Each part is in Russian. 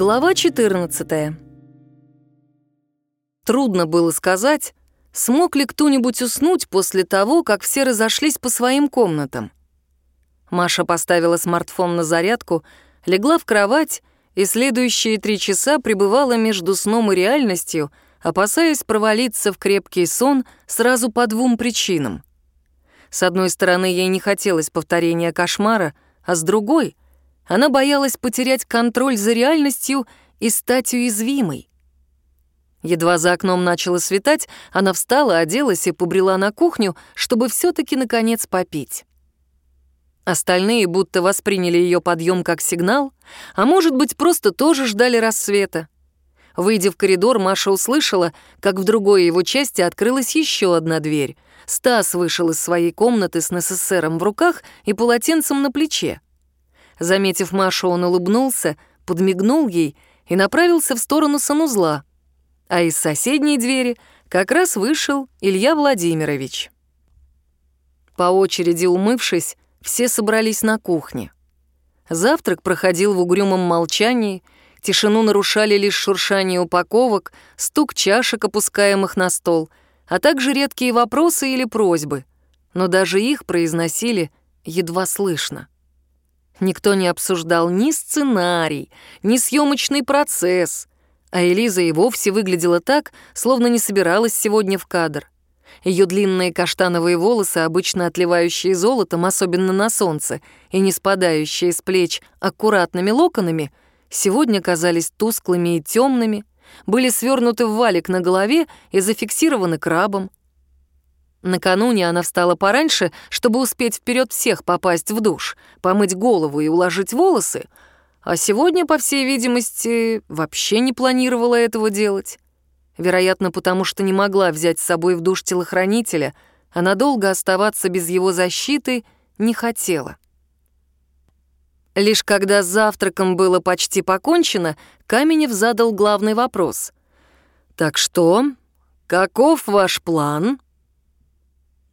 Глава 14. Трудно было сказать, смог ли кто-нибудь уснуть после того, как все разошлись по своим комнатам. Маша поставила смартфон на зарядку, легла в кровать и следующие три часа пребывала между сном и реальностью, опасаясь провалиться в крепкий сон сразу по двум причинам. С одной стороны, ей не хотелось повторения кошмара, а с другой — она боялась потерять контроль за реальностью и стать уязвимой. Едва за окном начало светать, она встала, оделась и побрела на кухню, чтобы все таки наконец попить. Остальные будто восприняли ее подъем как сигнал, а может быть, просто тоже ждали рассвета. Выйдя в коридор, Маша услышала, как в другой его части открылась еще одна дверь. Стас вышел из своей комнаты с НССРом в руках и полотенцем на плече. Заметив Машу, он улыбнулся, подмигнул ей и направился в сторону санузла. А из соседней двери как раз вышел Илья Владимирович. По очереди умывшись, все собрались на кухне. Завтрак проходил в угрюмом молчании, тишину нарушали лишь шуршание упаковок, стук чашек, опускаемых на стол, а также редкие вопросы или просьбы, но даже их произносили едва слышно. Никто не обсуждал ни сценарий, ни съемочный процесс, а Элиза и вовсе выглядела так, словно не собиралась сегодня в кадр. Ее длинные каштановые волосы, обычно отливающие золотом, особенно на солнце, и не спадающие с плеч аккуратными локонами, сегодня казались тусклыми и темными, были свернуты в валик на голове и зафиксированы крабом. Накануне она встала пораньше, чтобы успеть вперед всех попасть в душ, помыть голову и уложить волосы, а сегодня, по всей видимости, вообще не планировала этого делать. Вероятно, потому что не могла взять с собой в душ телохранителя, а надолго оставаться без его защиты не хотела. Лишь когда с завтраком было почти покончено, Каменев задал главный вопрос. «Так что, каков ваш план?»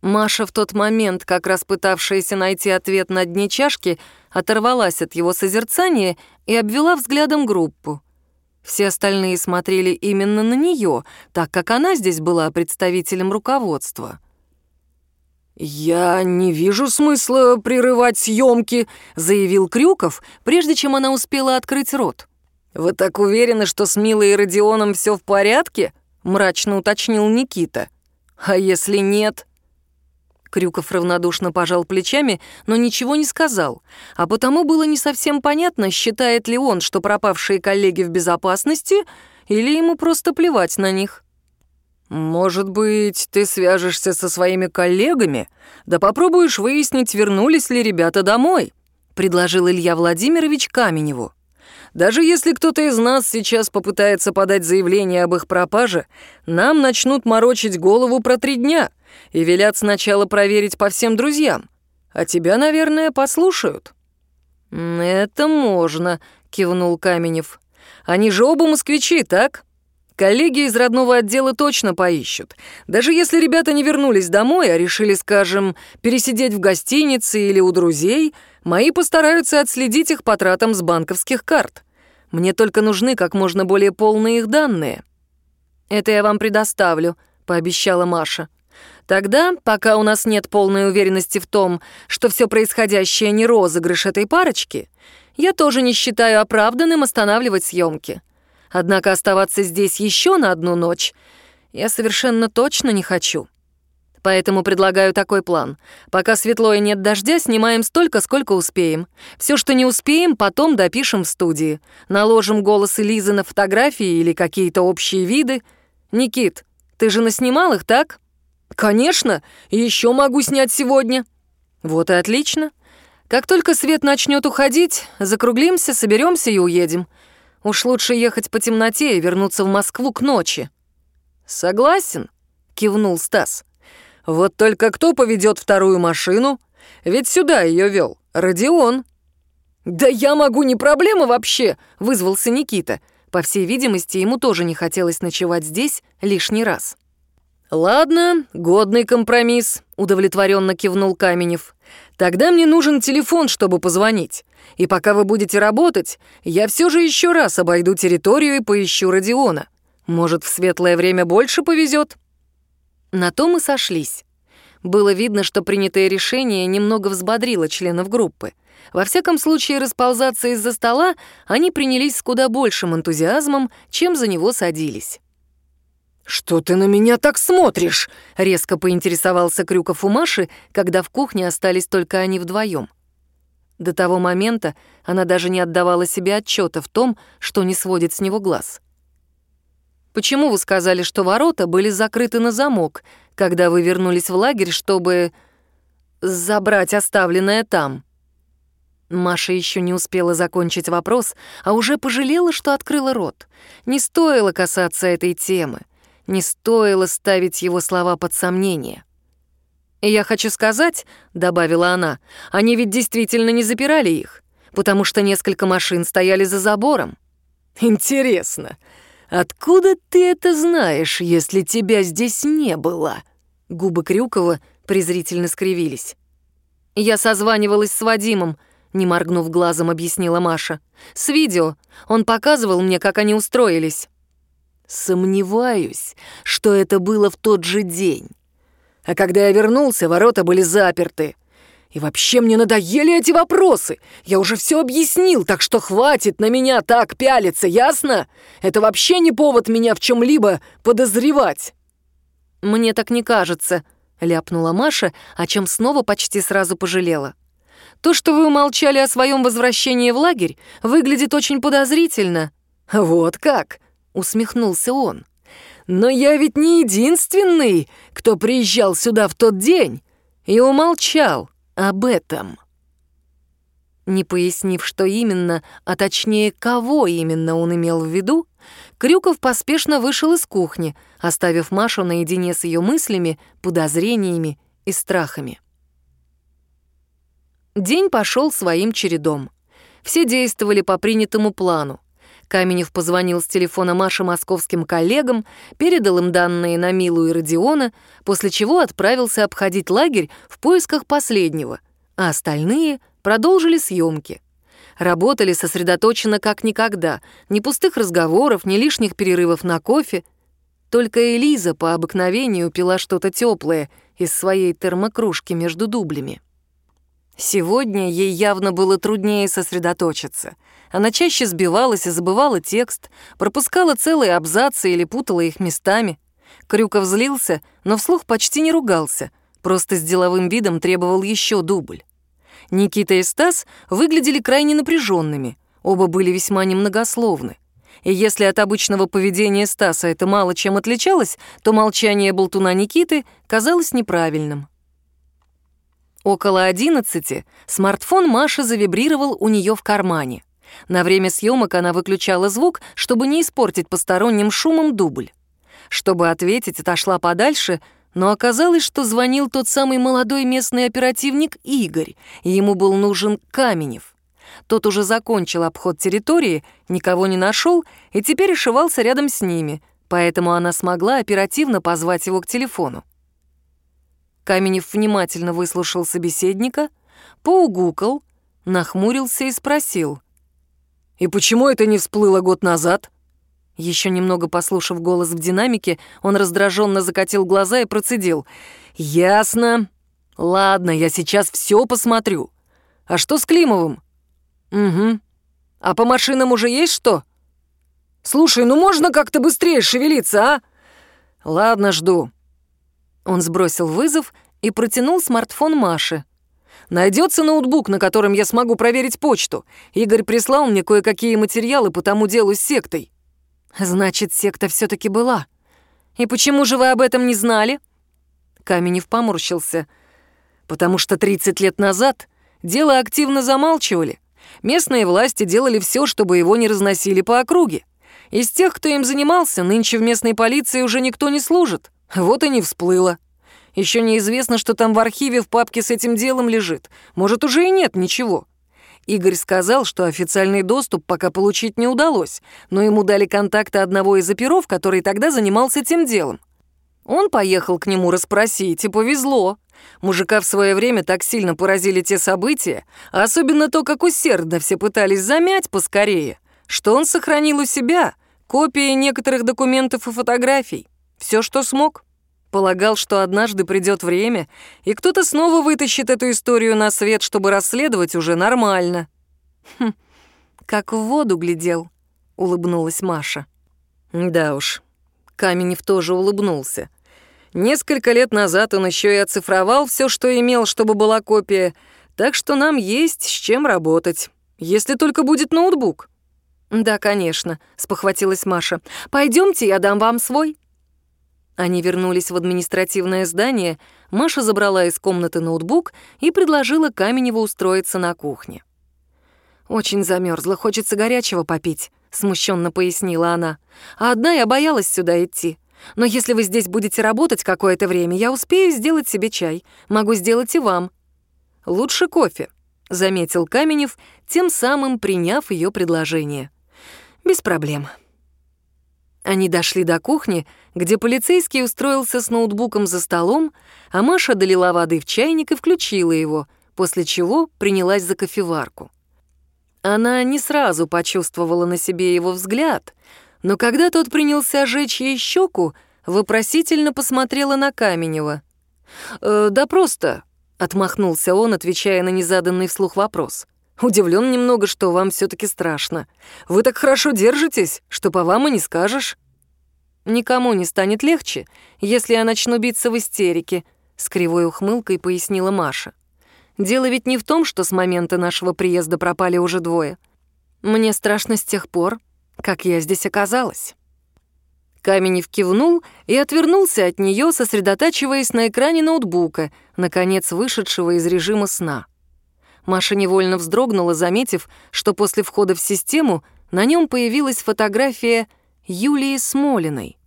Маша в тот момент, как раз пытавшаяся найти ответ на дне чашки, оторвалась от его созерцания и обвела взглядом группу. Все остальные смотрели именно на нее, так как она здесь была представителем руководства. «Я не вижу смысла прерывать съемки», — заявил Крюков, прежде чем она успела открыть рот. «Вы так уверены, что с Милой и Родионом все в порядке?» — мрачно уточнил Никита. «А если нет?» Крюков равнодушно пожал плечами, но ничего не сказал, а потому было не совсем понятно, считает ли он, что пропавшие коллеги в безопасности, или ему просто плевать на них. «Может быть, ты свяжешься со своими коллегами, да попробуешь выяснить, вернулись ли ребята домой», — предложил Илья Владимирович Каменеву. «Даже если кто-то из нас сейчас попытается подать заявление об их пропаже, нам начнут морочить голову про три дня» и велят сначала проверить по всем друзьям, а тебя, наверное, послушают». «Это можно», — кивнул Каменев. «Они же оба москвичи, так? Коллеги из родного отдела точно поищут. Даже если ребята не вернулись домой, а решили, скажем, пересидеть в гостинице или у друзей, мои постараются отследить их по тратам с банковских карт. Мне только нужны как можно более полные их данные». «Это я вам предоставлю», — пообещала Маша. Тогда, пока у нас нет полной уверенности в том, что все происходящее не розыгрыш этой парочки, я тоже не считаю оправданным останавливать съемки. Однако оставаться здесь еще на одну ночь я совершенно точно не хочу. Поэтому предлагаю такой план. Пока светло и нет дождя, снимаем столько, сколько успеем. Все, что не успеем, потом допишем в студии. Наложим голос Элизы на фотографии или какие-то общие виды. Никит, ты же наснимал их, так? «Конечно, еще могу снять сегодня». «Вот и отлично. Как только свет начнет уходить, закруглимся, соберемся и уедем. Уж лучше ехать по темноте и вернуться в Москву к ночи». «Согласен», — кивнул Стас. «Вот только кто поведет вторую машину? Ведь сюда ее вел Родион». «Да я могу, не проблема вообще», — вызвался Никита. По всей видимости, ему тоже не хотелось ночевать здесь лишний раз. «Ладно, годный компромисс», — удовлетворенно кивнул Каменев. Тогда мне нужен телефон, чтобы позвонить. И пока вы будете работать, я все же еще раз обойду территорию и поищу Родиона. Может, в светлое время больше повезет. На то мы сошлись. Было видно, что принятое решение немного взбодрило членов группы. Во всяком случае, расползаться из-за стола они принялись с куда большим энтузиазмом, чем за него садились. «Что ты на меня так смотришь?» — резко поинтересовался Крюков у Маши, когда в кухне остались только они вдвоем. До того момента она даже не отдавала себе отчета в том, что не сводит с него глаз. «Почему вы сказали, что ворота были закрыты на замок, когда вы вернулись в лагерь, чтобы забрать оставленное там?» Маша еще не успела закончить вопрос, а уже пожалела, что открыла рот. Не стоило касаться этой темы. Не стоило ставить его слова под сомнение. «И я хочу сказать», — добавила она, — «они ведь действительно не запирали их, потому что несколько машин стояли за забором». «Интересно, откуда ты это знаешь, если тебя здесь не было?» Губы Крюкова презрительно скривились. «Я созванивалась с Вадимом», — не моргнув глазом, объяснила Маша. «С видео. Он показывал мне, как они устроились». Сомневаюсь, что это было в тот же день. А когда я вернулся, ворота были заперты. И вообще мне надоели эти вопросы. Я уже все объяснил, так что хватит на меня так пялиться, ясно? Это вообще не повод меня в чем-либо подозревать. Мне так не кажется, ляпнула Маша, о чем снова почти сразу пожалела. То, что вы умолчали о своем возвращении в лагерь, выглядит очень подозрительно. Вот как? усмехнулся он. «Но я ведь не единственный, кто приезжал сюда в тот день и умолчал об этом». Не пояснив, что именно, а точнее, кого именно он имел в виду, Крюков поспешно вышел из кухни, оставив Машу наедине с ее мыслями, подозрениями и страхами. День пошел своим чередом. Все действовали по принятому плану. Каменев позвонил с телефона Маши московским коллегам, передал им данные на Милу и Родиона, после чего отправился обходить лагерь в поисках последнего, а остальные продолжили съемки. Работали сосредоточенно как никогда, ни пустых разговоров, ни лишних перерывов на кофе. Только Элиза по обыкновению пила что-то теплое из своей термокружки между дублями. Сегодня ей явно было труднее сосредоточиться — она чаще сбивалась и забывала текст, пропускала целые абзацы или путала их местами. Крюков злился, но вслух почти не ругался, просто с деловым видом требовал еще дубль. Никита и Стас выглядели крайне напряженными, оба были весьма немногословны. И если от обычного поведения Стаса это мало чем отличалось, то молчание болтуна Никиты казалось неправильным. Около одиннадцати смартфон Маши завибрировал у нее в кармане. На время съемок она выключала звук, чтобы не испортить посторонним шумом дубль. Чтобы ответить, отошла подальше, но оказалось, что звонил тот самый молодой местный оперативник Игорь, и ему был нужен Каменев. Тот уже закончил обход территории, никого не нашел и теперь ошивался рядом с ними, поэтому она смогла оперативно позвать его к телефону. Каменев внимательно выслушал собеседника, поугукал, нахмурился и спросил — и почему это не всплыло год назад?» Еще немного послушав голос в динамике, он раздраженно закатил глаза и процедил. «Ясно. Ладно, я сейчас все посмотрю. А что с Климовым?» «Угу. А по машинам уже есть что?» «Слушай, ну можно как-то быстрее шевелиться, а?» «Ладно, жду». Он сбросил вызов и протянул смартфон Маше. Найдется ноутбук, на котором я смогу проверить почту. Игорь прислал мне кое-какие материалы по тому делу с сектой». «Значит, секта все таки была. И почему же вы об этом не знали?» Каменев поморщился. «Потому что 30 лет назад дело активно замалчивали. Местные власти делали все, чтобы его не разносили по округе. Из тех, кто им занимался, нынче в местной полиции уже никто не служит. Вот и не всплыло. Еще неизвестно, что там в архиве в папке с этим делом лежит. Может, уже и нет ничего. Игорь сказал, что официальный доступ пока получить не удалось, но ему дали контакты одного из оперов, который тогда занимался тем делом. Он поехал к нему расспросить, и повезло. Мужика в свое время так сильно поразили те события, а особенно то, как усердно все пытались замять поскорее, что он сохранил у себя копии некоторых документов и фотографий. Все, что смог. Полагал, что однажды придет время, и кто-то снова вытащит эту историю на свет, чтобы расследовать уже нормально. Хм, как в воду глядел, улыбнулась Маша. Да уж, Каменев тоже улыбнулся. Несколько лет назад он еще и оцифровал все, что имел, чтобы была копия, так что нам есть с чем работать, если только будет ноутбук. «Да, конечно», — спохватилась Маша. Пойдемте, я дам вам свой». Они вернулись в административное здание, Маша забрала из комнаты ноутбук и предложила Каменеву устроиться на кухне. «Очень замерзла, хочется горячего попить», — смущенно пояснила она. «А одна я боялась сюда идти. Но если вы здесь будете работать какое-то время, я успею сделать себе чай. Могу сделать и вам». «Лучше кофе», — заметил Каменев, тем самым приняв ее предложение. «Без проблем». Они дошли до кухни, где полицейский устроился с ноутбуком за столом, а Маша долила воды в чайник и включила его, после чего принялась за кофеварку. Она не сразу почувствовала на себе его взгляд, но когда тот принялся жечь ей щеку, вопросительно посмотрела на Каменева. «Э, «Да просто», — отмахнулся он, отвечая на незаданный вслух вопрос. Удивлен немного, что вам все таки страшно. Вы так хорошо держитесь, что по вам и не скажешь». «Никому не станет легче, если я начну биться в истерике», — с кривой ухмылкой пояснила Маша. «Дело ведь не в том, что с момента нашего приезда пропали уже двое. Мне страшно с тех пор, как я здесь оказалась». Каменев кивнул и отвернулся от нее, сосредотачиваясь на экране ноутбука, наконец вышедшего из режима сна. Маша невольно вздрогнула, заметив, что после входа в систему на нем появилась фотография Юлии Смолиной.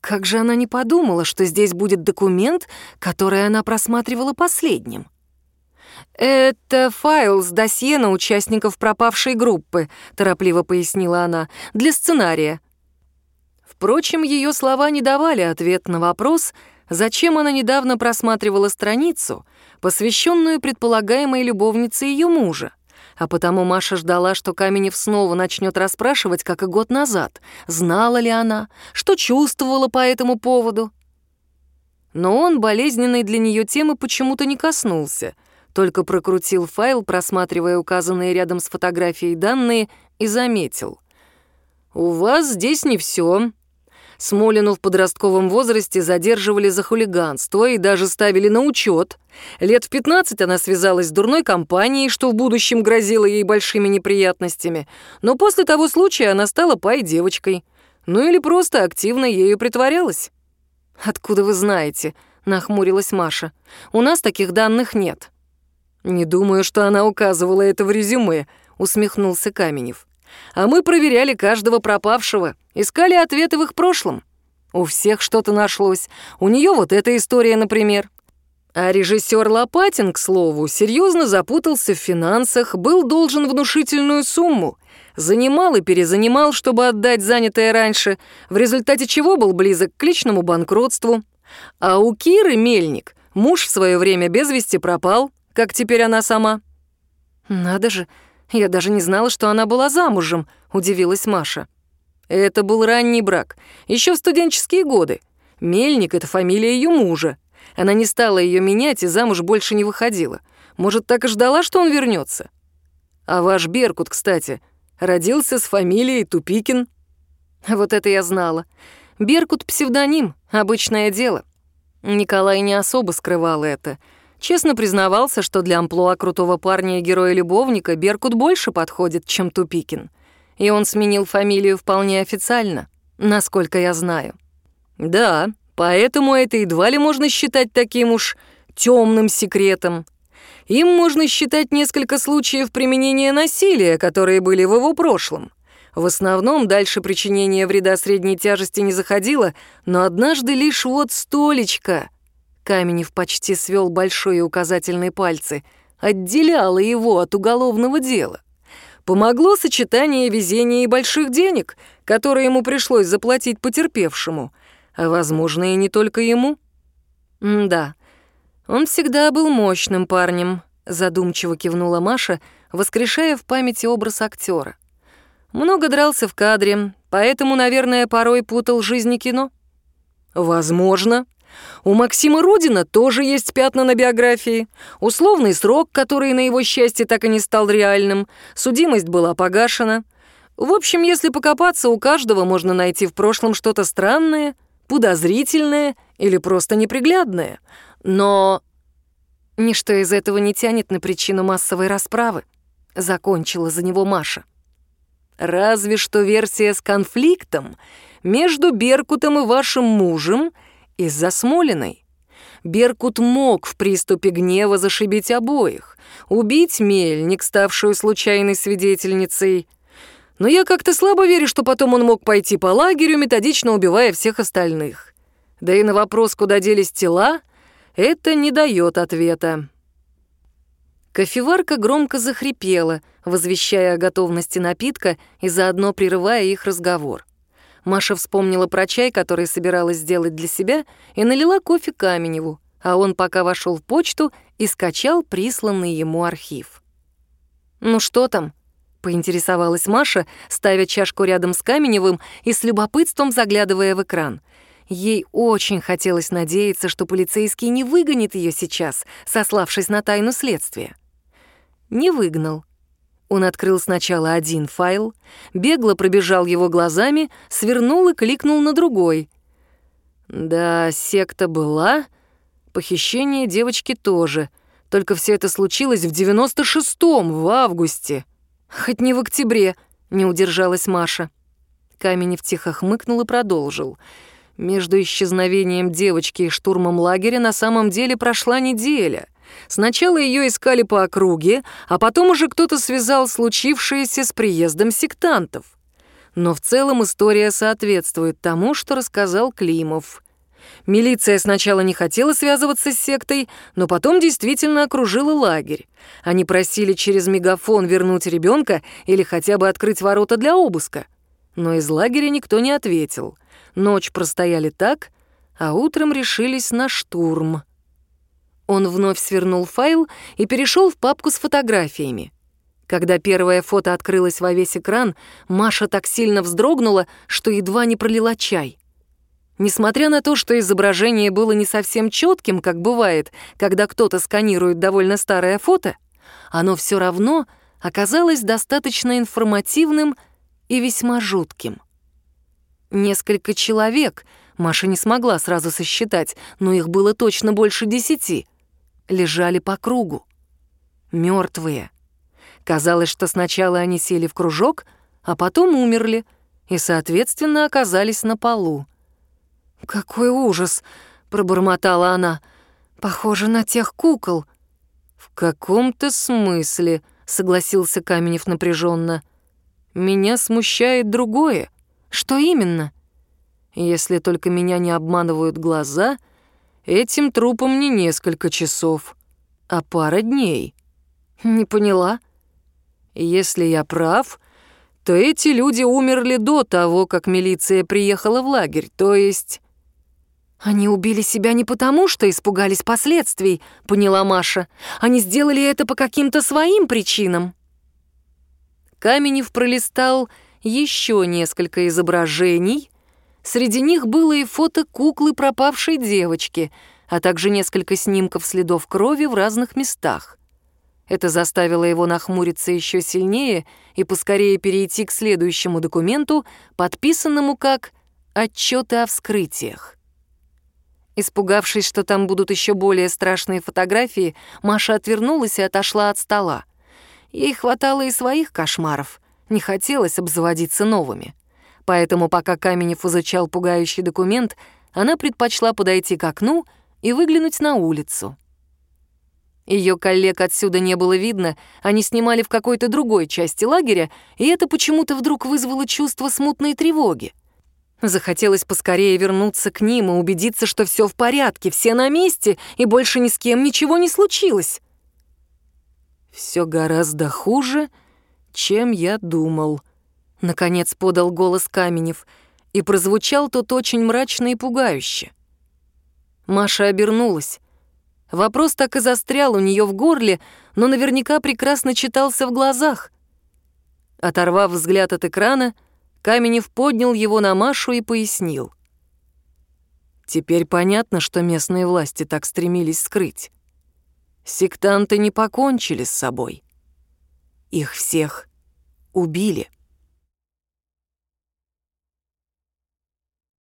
Как же она не подумала, что здесь будет документ, который она просматривала последним? «Это файл с досье на участников пропавшей группы», — торопливо пояснила она, — «для сценария». Впрочем, ее слова не давали ответ на вопрос, зачем она недавно просматривала страницу, посвященную предполагаемой любовнице ее мужа. А потому Маша ждала, что Каменев снова начнет расспрашивать, как и год назад, знала ли она, что чувствовала по этому поводу. Но он болезненной для нее темы почему-то не коснулся, только прокрутил файл, просматривая указанные рядом с фотографией данные, и заметил. «У вас здесь не все. Смолину в подростковом возрасте задерживали за хулиганство и даже ставили на учет. Лет в 15 она связалась с дурной компанией, что в будущем грозило ей большими неприятностями. Но после того случая она стала пай-девочкой. Ну или просто активно ею притворялась. «Откуда вы знаете?» — нахмурилась Маша. «У нас таких данных нет». «Не думаю, что она указывала это в резюме», — усмехнулся Каменев. А мы проверяли каждого пропавшего, искали ответы в их прошлом. У всех что-то нашлось. У нее вот эта история, например. А режиссер Лопатин, к слову, серьезно запутался в финансах, был должен внушительную сумму. Занимал и перезанимал, чтобы отдать занятое раньше, в результате чего был близок к личному банкротству. А у Киры Мельник муж в свое время без вести пропал, как теперь она сама. «Надо же, я даже не знала, что она была замужем», — удивилась Маша. Это был ранний брак, еще в студенческие годы. Мельник — это фамилия ее мужа. Она не стала ее менять и замуж больше не выходила. Может, так и ждала, что он вернется. А ваш Беркут, кстати, родился с фамилией Тупикин. Вот это я знала. Беркут — псевдоним, обычное дело. Николай не особо скрывал это — Честно признавался, что для амплуа крутого парня и героя-любовника Беркут больше подходит, чем Тупикин. И он сменил фамилию вполне официально, насколько я знаю. Да, поэтому это едва ли можно считать таким уж темным секретом. Им можно считать несколько случаев применения насилия, которые были в его прошлом. В основном дальше причинения вреда средней тяжести не заходило, но однажды лишь вот столечко — Каменев почти свел большой и указательный пальцы, отделяло его от уголовного дела. Помогло сочетание везения и больших денег, которые ему пришлось заплатить потерпевшему, а, возможно, и не только ему. М да, Он всегда был мощным парнем, задумчиво кивнула Маша, воскрешая в памяти образ актера. Много дрался в кадре, поэтому, наверное, порой путал жизнь и кино. Возможно. У Максима Рудина тоже есть пятна на биографии. Условный срок, который на его счастье так и не стал реальным. Судимость была погашена. В общем, если покопаться, у каждого можно найти в прошлом что-то странное, подозрительное или просто неприглядное. Но ничто из этого не тянет на причину массовой расправы. Закончила за него Маша. Разве что версия с конфликтом между Беркутом и вашим мужем из-за Смолиной. Беркут мог в приступе гнева зашибить обоих, убить Мельник, ставшую случайной свидетельницей. Но я как-то слабо верю, что потом он мог пойти по лагерю, методично убивая всех остальных. Да и на вопрос, куда делись тела, это не дает ответа. Кофеварка громко захрипела, возвещая о готовности напитка и заодно прерывая их разговор. Маша вспомнила про чай, который собиралась сделать для себя, и налила кофе Каменеву, а он пока вошел в почту и скачал присланный ему архив. «Ну что там?» — поинтересовалась Маша, ставя чашку рядом с Каменевым и с любопытством заглядывая в экран. Ей очень хотелось надеяться, что полицейский не выгонит ее сейчас, сославшись на тайну следствия не выгнал. Он открыл сначала один файл, бегло пробежал его глазами, свернул и кликнул на другой. Да, секта была, похищение девочки тоже, только все это случилось в 96-м, в августе. Хоть не в октябре, не удержалась Маша. Каменев тихо хмыкнул и продолжил. Между исчезновением девочки и штурмом лагеря на самом деле прошла неделя — Сначала ее искали по округе, а потом уже кто-то связал случившееся с приездом сектантов. Но в целом история соответствует тому, что рассказал Климов. Милиция сначала не хотела связываться с сектой, но потом действительно окружила лагерь. Они просили через мегафон вернуть ребенка или хотя бы открыть ворота для обыска. Но из лагеря никто не ответил. Ночь простояли так, а утром решились на штурм. Он вновь свернул файл и перешел в папку с фотографиями. Когда первое фото открылось во весь экран, Маша так сильно вздрогнула, что едва не пролила чай. Несмотря на то, что изображение было не совсем четким, как бывает, когда кто-то сканирует довольно старое фото, оно все равно оказалось достаточно информативным и весьма жутким. Несколько человек Маша не смогла сразу сосчитать, но их было точно больше десяти — лежали по кругу. Мертвые. Казалось, что сначала они сели в кружок, а потом умерли и, соответственно, оказались на полу. «Какой ужас!» — пробормотала она. «Похоже на тех кукол». «В каком-то смысле», — согласился Каменев напряженно. «Меня смущает другое». «Что именно?» «Если только меня не обманывают глаза», — Этим трупом не несколько часов, а пара дней. Не поняла. Если я прав, то эти люди умерли до того, как милиция приехала в лагерь, то есть... «Они убили себя не потому, что испугались последствий», — поняла Маша. «Они сделали это по каким-то своим причинам». Каменев пролистал еще несколько изображений, Среди них было и фото куклы пропавшей девочки, а также несколько снимков следов крови в разных местах. Это заставило его нахмуриться еще сильнее и поскорее перейти к следующему документу, подписанному как «Отчеты о вскрытиях». Испугавшись, что там будут еще более страшные фотографии, Маша отвернулась и отошла от стола. Ей хватало и своих кошмаров, не хотелось обзаводиться новыми. Поэтому, пока Каменев изучал пугающий документ, она предпочла подойти к окну и выглянуть на улицу. Ее коллег отсюда не было видно, они снимали в какой-то другой части лагеря, и это почему-то вдруг вызвало чувство смутной тревоги. Захотелось поскорее вернуться к ним и убедиться, что все в порядке, все на месте, и больше ни с кем ничего не случилось. Все гораздо хуже, чем я думал», Наконец подал голос Каменев, и прозвучал тот очень мрачно и пугающе. Маша обернулась. Вопрос так и застрял у нее в горле, но наверняка прекрасно читался в глазах. Оторвав взгляд от экрана, Каменев поднял его на Машу и пояснил. Теперь понятно, что местные власти так стремились скрыть. Сектанты не покончили с собой. Их всех убили.